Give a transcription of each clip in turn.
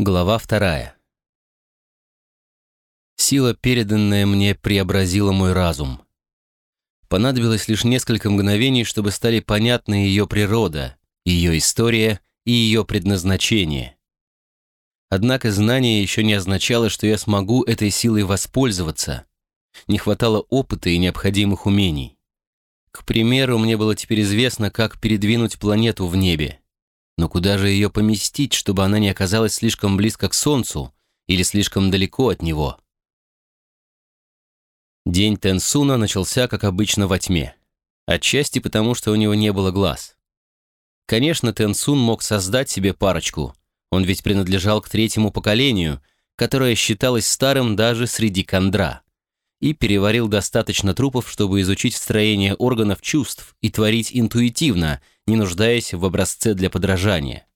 Глава вторая. Сила, переданная мне, преобразила мой разум. Понадобилось лишь несколько мгновений, чтобы стали понятны ее природа, ее история и ее предназначение. Однако знание еще не означало, что я смогу этой силой воспользоваться. Не хватало опыта и необходимых умений. К примеру, мне было теперь известно, как передвинуть планету в небе. Но куда же ее поместить, чтобы она не оказалась слишком близко к Солнцу или слишком далеко от него? День Тенсуна начался, как обычно, во тьме. Отчасти потому, что у него не было глаз. Конечно, Тенсун мог создать себе парочку. Он ведь принадлежал к третьему поколению, которое считалось старым даже среди кандра. И переварил достаточно трупов, чтобы изучить строение органов чувств и творить интуитивно – не нуждаясь в образце для подражания.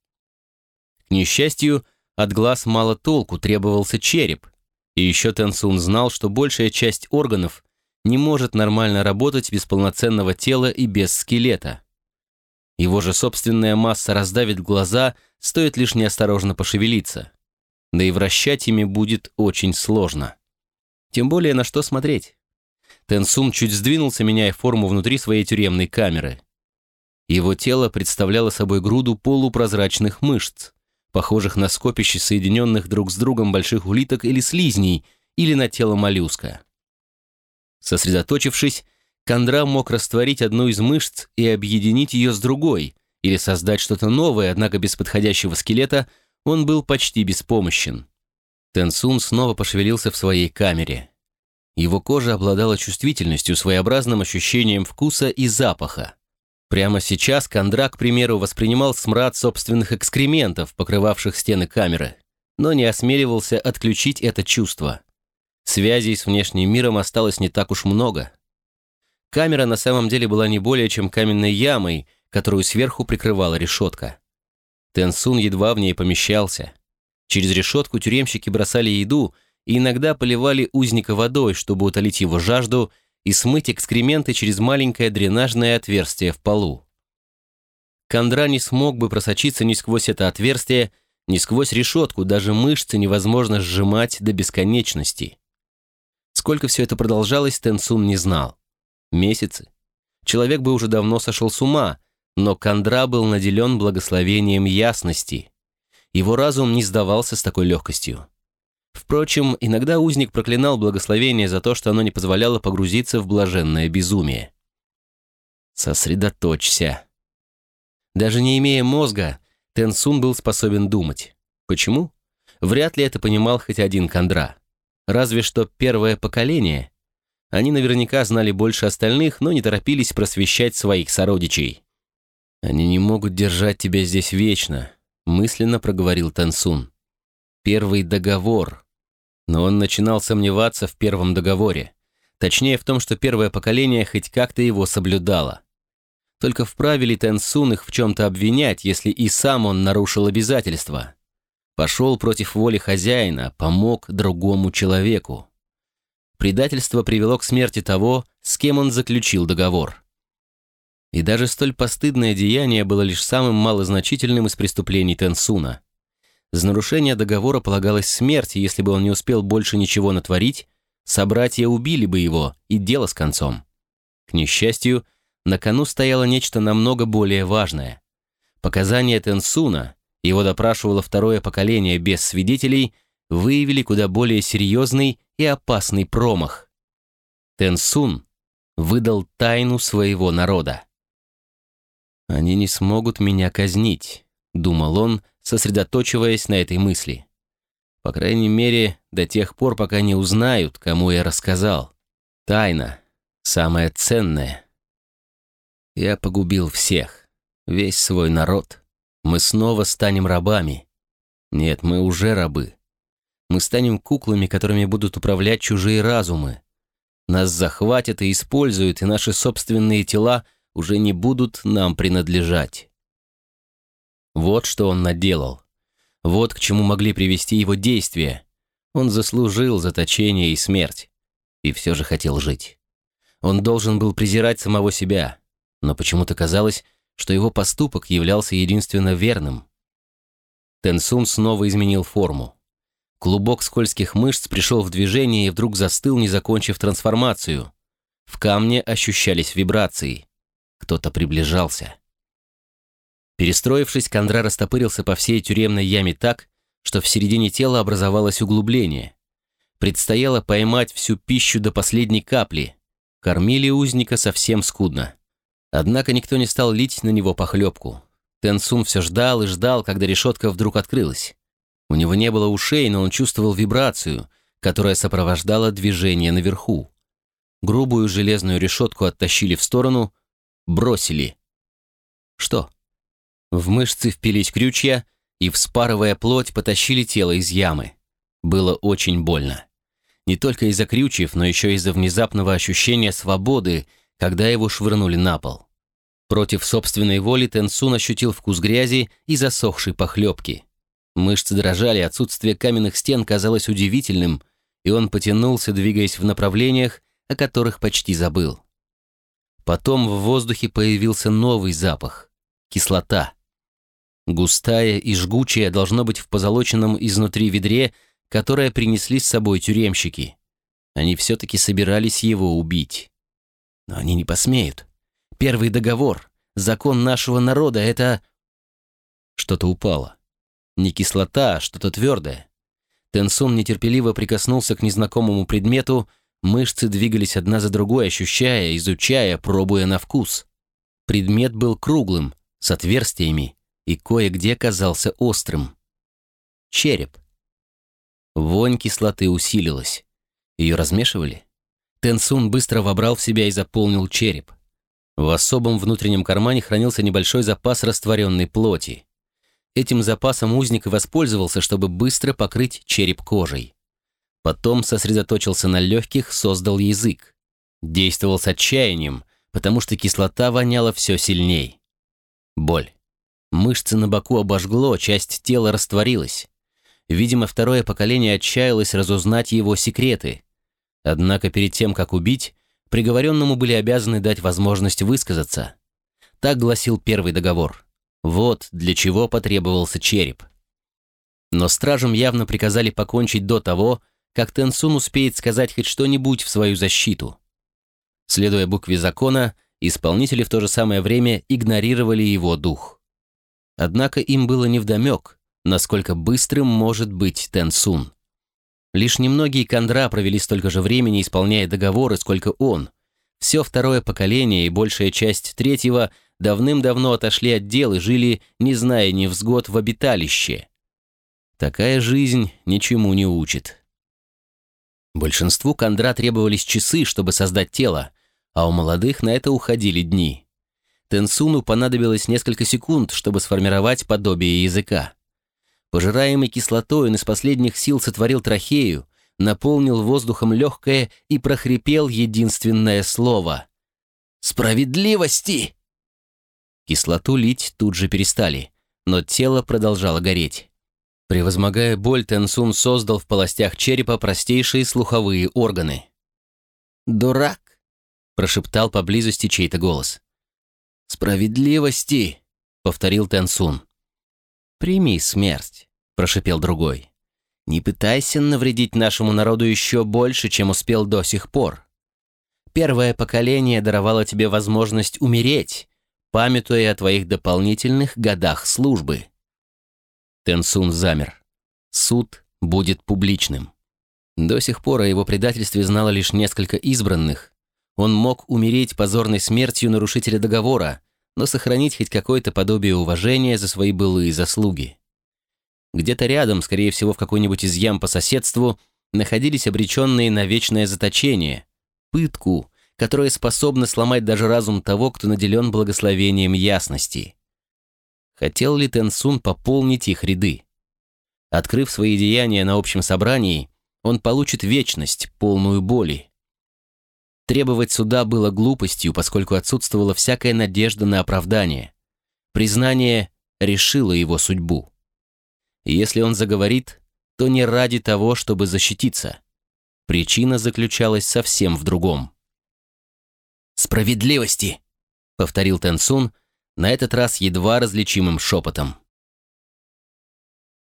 К несчастью, от глаз мало толку, требовался череп, и еще Тенсун знал, что большая часть органов не может нормально работать без полноценного тела и без скелета. Его же собственная масса раздавит глаза, стоит лишь неосторожно пошевелиться. Да и вращать ими будет очень сложно. Тем более на что смотреть. Тенсун чуть сдвинулся, меняя форму внутри своей тюремной камеры. Его тело представляло собой груду полупрозрачных мышц, похожих на скопище соединенных друг с другом больших улиток или слизней, или на тело моллюска. Сосредоточившись, Кондра мог растворить одну из мышц и объединить ее с другой, или создать что-то новое, однако без подходящего скелета он был почти беспомощен. Тенсун снова пошевелился в своей камере. Его кожа обладала чувствительностью, своеобразным ощущением вкуса и запаха. Прямо сейчас Кондра, к примеру, воспринимал смрад собственных экскрементов, покрывавших стены камеры, но не осмеливался отключить это чувство. Связей с внешним миром осталось не так уж много. Камера на самом деле была не более чем каменной ямой, которую сверху прикрывала решетка. Тенсун едва в ней помещался. Через решетку тюремщики бросали еду и иногда поливали узника водой, чтобы утолить его жажду и смыть экскременты через маленькое дренажное отверстие в полу. Кондра не смог бы просочиться ни сквозь это отверстие, ни сквозь решетку, даже мышцы невозможно сжимать до бесконечности. Сколько все это продолжалось, Тенсун не знал. Месяцы. Человек бы уже давно сошел с ума, но Кондра был наделен благословением ясности. Его разум не сдавался с такой легкостью. Впрочем, иногда узник проклинал благословение за то, что оно не позволяло погрузиться в блаженное безумие. «Сосредоточься». Даже не имея мозга, Тенсун был способен думать. Почему? Вряд ли это понимал хоть один Кондра. Разве что первое поколение. Они наверняка знали больше остальных, но не торопились просвещать своих сородичей. «Они не могут держать тебя здесь вечно», — мысленно проговорил Тансун. «Первый договор, но он начинал сомневаться в первом договоре. Точнее в том, что первое поколение хоть как-то его соблюдало. Только вправе ли Тенсун их в чем-то обвинять, если и сам он нарушил обязательства? Пошел против воли хозяина, помог другому человеку. Предательство привело к смерти того, с кем он заключил договор. И даже столь постыдное деяние было лишь самым малозначительным из преступлений Тенсуна. За нарушение договора полагалась смерть, если бы он не успел больше ничего натворить, собратья убили бы его, и дело с концом. К несчастью, на кону стояло нечто намного более важное. Показания Тенсуна, его допрашивало второе поколение без свидетелей, выявили куда более серьезный и опасный промах. Тенсун выдал тайну своего народа. «Они не смогут меня казнить», — думал он, сосредоточиваясь на этой мысли. По крайней мере, до тех пор, пока не узнают, кому я рассказал. Тайна, самое ценное. Я погубил всех, весь свой народ. Мы снова станем рабами. Нет, мы уже рабы. Мы станем куклами, которыми будут управлять чужие разумы. Нас захватят и используют, и наши собственные тела уже не будут нам принадлежать. Вот что он наделал. Вот к чему могли привести его действия. Он заслужил заточение и смерть. И все же хотел жить. Он должен был презирать самого себя, но почему-то казалось, что его поступок являлся единственно верным. Тенсун снова изменил форму. Клубок скользких мышц пришел в движение и вдруг застыл, не закончив трансформацию. В камне ощущались вибрации. Кто-то приближался. Перестроившись, Кондра растопырился по всей тюремной яме так, что в середине тела образовалось углубление. Предстояло поймать всю пищу до последней капли. Кормили узника совсем скудно. Однако никто не стал лить на него похлебку. Тенсун все ждал и ждал, когда решетка вдруг открылась. У него не было ушей, но он чувствовал вибрацию, которая сопровождала движение наверху. Грубую железную решетку оттащили в сторону, бросили. Что? В мышцы впились крючья и, вспарывая плоть, потащили тело из ямы. Было очень больно. Не только из-за крючьев, но еще из-за внезапного ощущения свободы, когда его швырнули на пол. Против собственной воли Тенсун ощутил вкус грязи и засохшей похлебки. Мышцы дрожали, отсутствие каменных стен казалось удивительным, и он потянулся, двигаясь в направлениях, о которых почти забыл. Потом в воздухе появился новый запах — кислота. Густая и жгучая должно быть в позолоченном изнутри ведре, которое принесли с собой тюремщики. Они все-таки собирались его убить. Но они не посмеют. Первый договор, закон нашего народа — это... Что-то упало. Не кислота, а что-то твердое. Тенсун нетерпеливо прикоснулся к незнакомому предмету, мышцы двигались одна за другой, ощущая, изучая, пробуя на вкус. Предмет был круглым, с отверстиями, и кое-где казался острым. Череп. Вонь кислоты усилилась. Ее размешивали? Тенсун быстро вобрал в себя и заполнил череп. В особом внутреннем кармане хранился небольшой запас растворенной плоти. Этим запасом узник воспользовался, чтобы быстро покрыть череп кожей. Потом сосредоточился на легких, создал язык. Действовал с отчаянием, потому что кислота воняла все сильней. Боль. Мышцы на боку обожгло, часть тела растворилась. Видимо, второе поколение отчаялось разузнать его секреты. Однако перед тем, как убить, приговоренному были обязаны дать возможность высказаться. Так гласил первый договор. Вот для чего потребовался череп. Но стражам явно приказали покончить до того, как Тенсун успеет сказать хоть что-нибудь в свою защиту. Следуя букве закона, исполнители в то же самое время игнорировали его дух. Однако им было невдомек, насколько быстрым может быть Тенсун. Лишь немногие кандра провели столько же времени, исполняя договоры, сколько он. Все второе поколение и большая часть третьего давным-давно отошли от дел и жили, не зная невзгод, в обиталище. Такая жизнь ничему не учит. Большинству кандра требовались часы, чтобы создать тело, а у молодых на это уходили дни. Тенсуну понадобилось несколько секунд, чтобы сформировать подобие языка. Пожираемый кислотой он из последних сил сотворил трахею, наполнил воздухом легкое и прохрипел единственное слово. «Справедливости!» Кислоту лить тут же перестали, но тело продолжало гореть. Превозмогая боль, Тенсун создал в полостях черепа простейшие слуховые органы. «Дурак!» — прошептал поблизости чей-то голос. «Справедливости!» — повторил Тенсун. «Прими смерть», — прошипел другой. «Не пытайся навредить нашему народу еще больше, чем успел до сих пор. Первое поколение даровало тебе возможность умереть, памятуя о твоих дополнительных годах службы». Тенсун замер. Суд будет публичным. До сих пор о его предательстве знало лишь несколько избранных. Он мог умереть позорной смертью нарушителя договора, но сохранить хоть какое-то подобие уважения за свои былые заслуги. Где-то рядом, скорее всего, в какой-нибудь из ям по соседству, находились обреченные на вечное заточение, пытку, которая способна сломать даже разум того, кто наделен благословением ясности. Хотел ли Тенсун пополнить их ряды? Открыв свои деяния на общем собрании, он получит вечность, полную боли. Требовать суда было глупостью, поскольку отсутствовала всякая надежда на оправдание. Признание решило его судьбу. если он заговорит, то не ради того, чтобы защититься. Причина заключалась совсем в другом. «Справедливости!» — повторил Тенсун, на этот раз едва различимым шепотом.